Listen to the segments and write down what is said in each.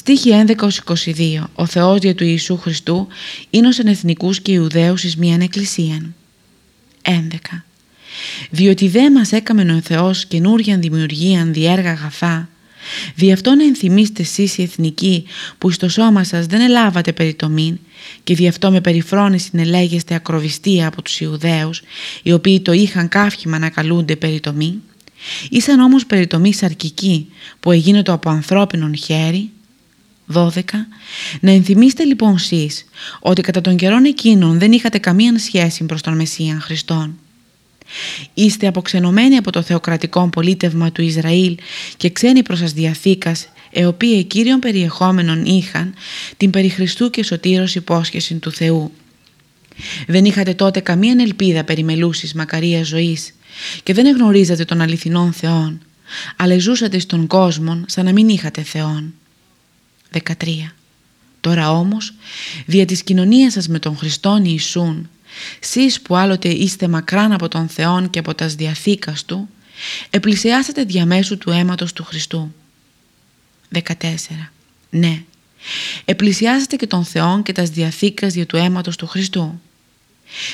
Στοίχη 11-22 Ο Θεός για του Ιησού Χριστού είναι ως εθνικούς και Ιουδαίους εις μίαν εκκλησίαν. 11. Διότι δε μας έκαμεν ο Θεός καινούριαν δημιουργίαν διέργα αγαθά, δι' αυτό να ενθυμίστε εσείς οι εθνικοί που στο σώμα σας δεν ελάβατε περιτομήν και δι' αυτό με περιφρόνηση ελέγεστε ακροβιστία από τους Ιουδαίους οι οποίοι το είχαν κάφημα να καλούνται περιτομή, ήσαν όμως περιτομή σαρκική που εγίνεται από ανθρώπινον χέρι 12. Να ενθυμίστε λοιπόν εσείς ότι κατά τον καιρόν εκείνων δεν είχατε καμία σχέση προς τον Μεσσίαν Χριστόν. Είστε αποξενωμένοι από το θεοκρατικό πολίτευμα του Ισραήλ και ξένοι προς σας διαθήκας, οι οποίοι κύριων περιεχόμενων είχαν την περί Χριστού και σωτήρος υπόσχεση του Θεού. Δεν είχατε τότε καμία ελπίδα περιμελούσης μακαρίας ζωής και δεν εγνωρίζατε τον αληθινόν Θεόν, αλλά ζούσατε στον κόσμο σαν να μην είχατε Θεόν. 13. Τώρα όμως, δια της κοινωνίας σας με τον Χριστόν Ιησούν, σεις που άλλοτε είστε μακράν από τον Θεόν και από τας διαθήκας Του, επλησιάσατε διαμέσου του αίματος του Χριστού. 14. Ναι, επλησιάσατε και τον Θεόν και τας διαθήκας δια του αίματος του Χριστού.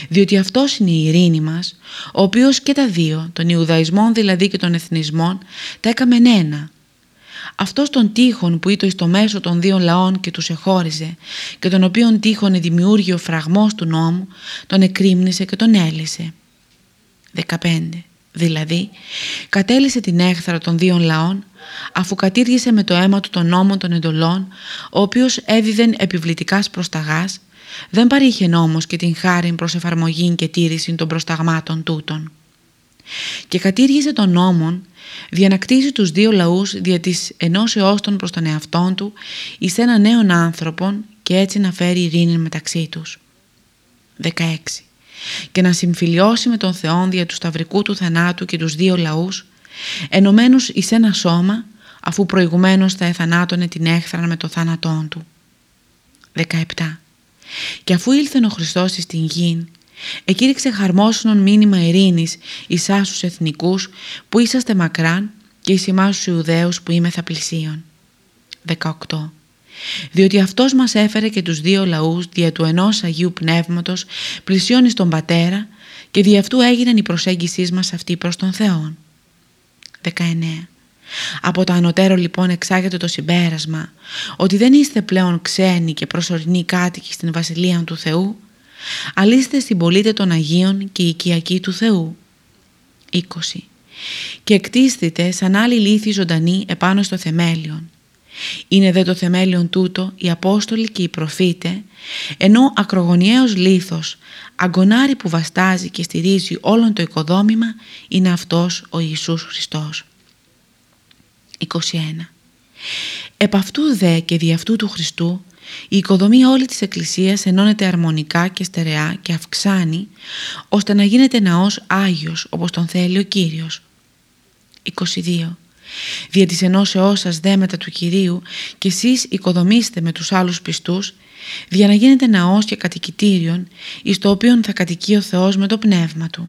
Διότι αυτός είναι η ειρήνη μας, ο οποίος και τα δύο, τον Ιουδαϊσμόν δηλαδή και τον Εθνισμόν, τα έκαμε ένα, αυτός τον τείχον που ήταν στο μέσο των δύο λαών και τους εχώριζε και τον οποίον τείχον δημιούργει ο φραγμός του νόμου, τον εκρήμνησε και τον έλυσε. 15. Δηλαδή, κατέλησε την έχθρα των δύο λαών, αφού κατήργησε με το αίμα του τον νόμο των εντολών, ο οποίος έδιδεν επιβλητικάς προσταγάς, δεν παρήχε νόμος και την χάρη προς εφαρμογή και τήρηση των προσταγμάτων τούτων. Και κατήργησε τον νόμον διανακτήσει τους δύο λαούς δια της ενώσεώς των προς τον εαυτόν του εις έναν νέον άνθρωπον και έτσι να φέρει ειρήνη μεταξύ τους. 16. Και να συμφιλιώσει με τον Θεόν δια του σταυρικού του θανάτου και τους δύο λαούς ενωμένους εις ένα σώμα αφού προηγουμένως θα εθανάτωνε την έχθρα με το θάνατόν του. 17. Και αφού ήλθε ο Χριστός στην γη Εκήρυξε χαρμόσυνον μήνυμα ειρήνης εις άσους εθνικούς που είσαστε μακράν και εις εμάς Ιουδαίους που είμαι θα πλησίον. 18. Διότι Αυτός μας έφερε και τους δύο λαούς δια του ενός Αγίου Πνεύματος πλησίον εις τον Πατέρα και δι' αυτού έγιναν η προσέγγισής μας αυτή προς τον Θεό. 19. Από το ανωτέρω λοιπόν εξάγεται το συμπέρασμα ότι δεν είστε πλέον ξένοι και προσωρινοί κάτοικοι στην Βασιλεία του Θεού Αλήστε συμπολίτε των Αγίων και οικιακοί του Θεού. 20. Και εκτίστητε σαν άλλη λύθη ζωντανή επάνω στο θεμέλιον. Είναι δε το θεμέλιον τούτο οι Απόστολοι και οι προφήτες, ενώ ακρογωνιαίος λίθος, αγκονάρι που βαστάζει και στηρίζει όλον το οικοδόμημα, είναι αυτός ο Ιησούς Χριστός. 21. Επ' αυτού δε και δι' αυτού του Χριστού η οικοδομή όλης της Εκκλησίας ενώνεται αρμονικά και στερεά και αυξάνει ώστε να γίνεται ναός Άγιος όπως τον θέλει ο Κύριος. 22. Δια της ενώσεώς σας δέμετα του Κυρίου και εσείς οικοδομήστε με τους άλλους πιστούς για να γίνεται ναός και κατοικητήριον εις το οποίο θα κατοικεί ο Θεός με το πνεύμα Του.